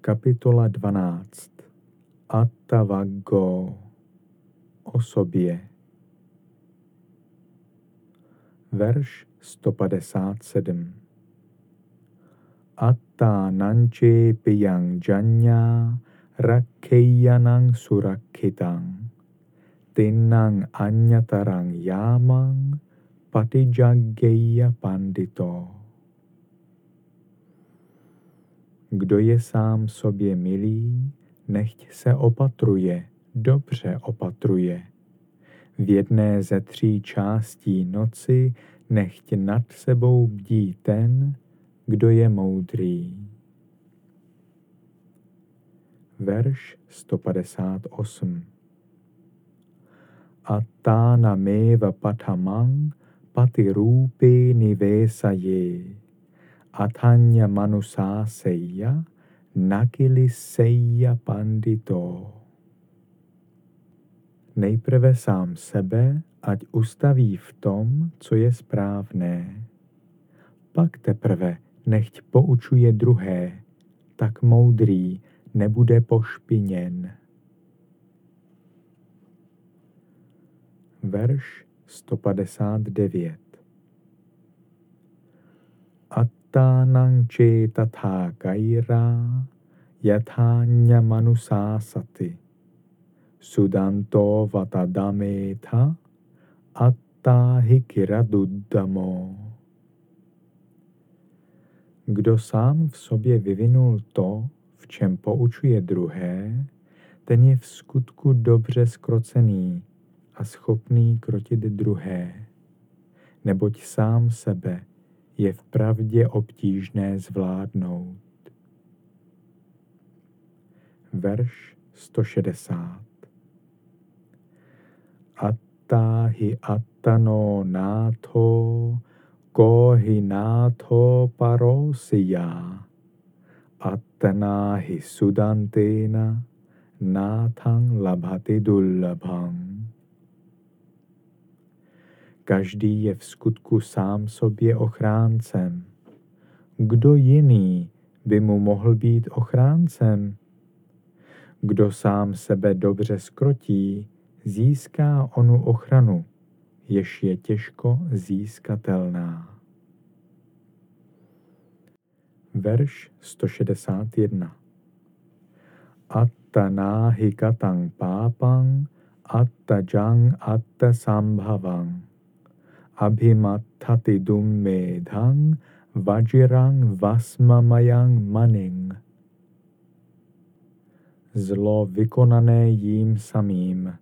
Kapitola 12 Attavaggo o sobě. Verš 157 Atta nanche piyang janya rakkeyanang surakkitang tinnang anyatarang yamang patijaggeya pandito. Kdo je sám sobě milý, nechť se opatruje, dobře opatruje. V jedné ze tří částí noci nechť nad sebou bdí ten, kdo je moudrý. Verš 158 Atana meva patamang patirupi nivesaye atanya manusaseya nakiliseya pandito. Nejprve sám sebe, ať ustaví v tom, co je správné. Pak teprve nechť poučuje druhé, tak moudrý nebude pošpiněn. Verš 159 Attánang tatha kaira yathanya manusasati sudanto vatadametha attahi kiraduddamo. Kdo sám v sobě vyvinul to, v čem poučuje druhé, ten je v skutku dobře skrocený a schopný krotit druhé, neboť sám sebe je v pravdě obtížné zvládnout. Verš 160 Attahi attano nato Kohinato parosya Attanahi sudantena Nathang labhati dullabhang. Každý je v skutku sám sobě ochráncem. Kdo jiný by mu mohl být ochráncem? Kdo sám sebe dobře skrotí, získá onu ochranu jež je těžko získatelná. Verš 161 Atta náhi katang pápang atta jang abhimattati dummedhang vajirang vasmamayang maning. Zlo vykonané jím samým,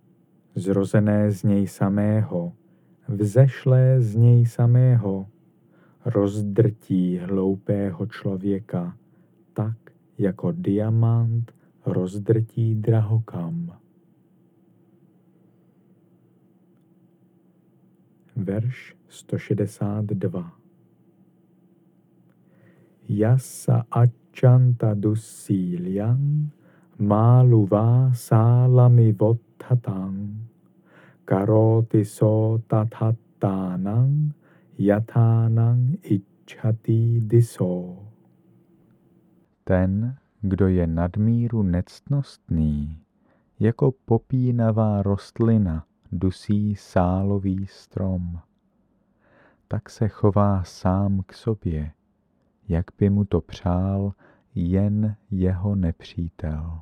zrozené z něj samého, vzešlé z něj samého, rozdrtí hloupého člověka, tak jako diamant rozdrtí drahokam. Verš 162 Yasa achanta dussilyang maluvá sálami vodhatang karoti so tathattanang yatánang ichati diso. Ten, kdo je nadmíru nectnostný, jako popínavá rostlina dusí sálový strom. Tak se chová sám k sobě, jak by mu to přál jen jeho nepřítel.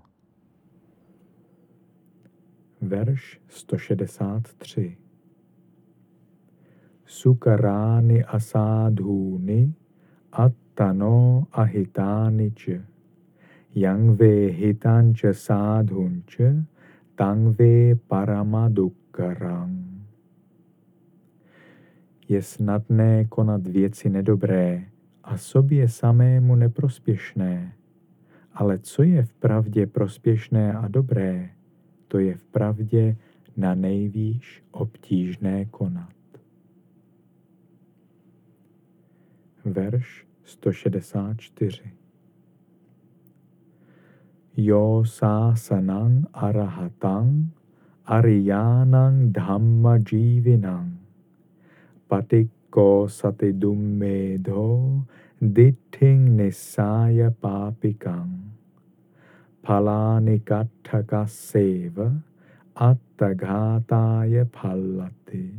Verš 163 Sukarány asádhůny attano ahitáni č. Yangve hitanče sádhunče tangve paramadukkarang. Je snadné konat věci nedobré a sobě samému neprospěšné. Ale co je v pravdě prospěšné a dobré, to je v pravdě na nejvýš obtížné konat. Verš 164 Jo sásanang arahatang ariyanang dhamma jivinang patikko sati dummedho ditthing nisaya papikang palány kattaka seva je palaty.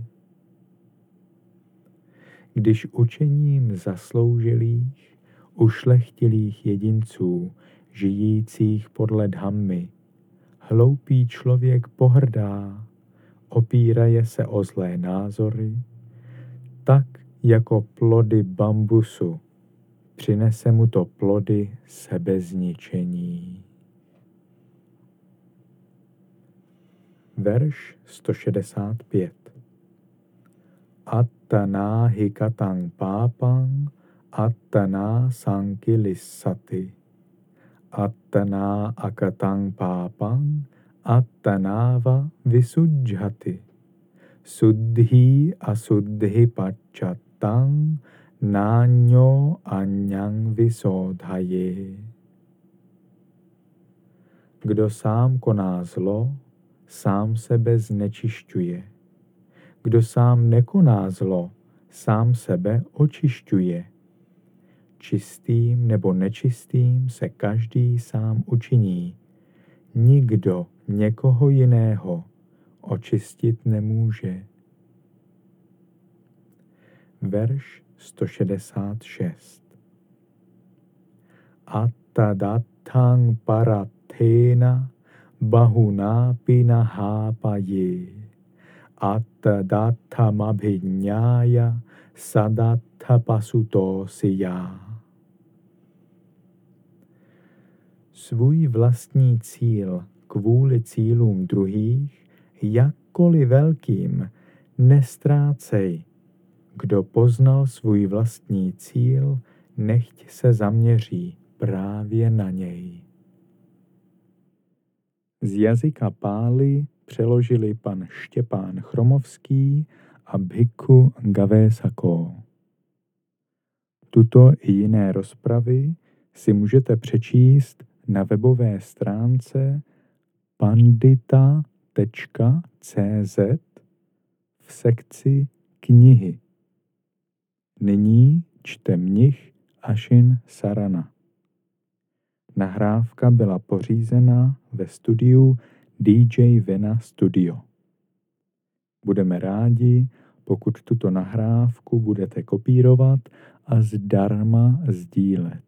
Když učením zasloužilých, ušlechtilých jedinců, žijících podle dhammy, hloupý člověk pohrdá, opíraje se o zlé názory, tak jako plody bambusu. Přinese mu to plody sebezničení. Verš 165 Attana hikatang pápang attana sankilissati attana akatang pápang attanava visujhati suddhi asuddhi pacchatang Náňo aňang vysodhaje. Kdo sám koná zlo, sám sebe znečišťuje. Kdo sám nekoná zlo, sám sebe očišťuje. Čistým nebo nečistým se každý sám učiní. Nikdo někoho jiného očistit nemůže. Verš 166. Attadattang parathena bahuna pinahapaye. Attadatthamabhinyaya sadattapasutosiya. Svůj vlastní cíl kvůli cílům druhých, jakkoliv velkým, nestrácej kdo poznal svůj vlastní cíl, nechť se zaměří právě na něj. Z jazyka Pály přeložili pan Štěpán Chromovský a Bhikkhu Gavésako. Tuto i jiné rozpravy si můžete přečíst na webové stránce pandita.cz v sekci knihy. Nyní čte mnich Ashin Sarana. Nahrávka byla pořízena ve studiu DJ Vena Studio. Budeme rádi, pokud tuto nahrávku budete kopírovat a zdarma sdílet.